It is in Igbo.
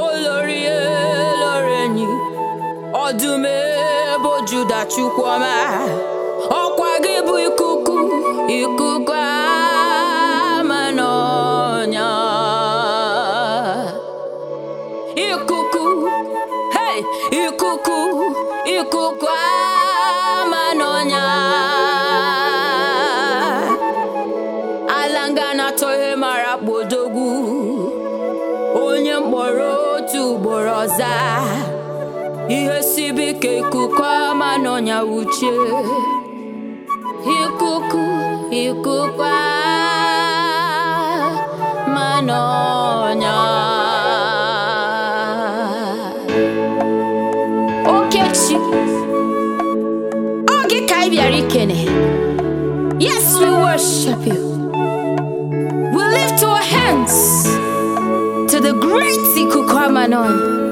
olórí ọdụm e mẹ́bọ̀jú dàchúkwọ́mà ọkwa gị bụ ikuku ikuku ama n'ọnya ikuku ikuku ikuku ama n'ọnya ugboro ọza ihe sibe ike ikuku ọma n'ọnya wuchie ikuku ikuku a nun.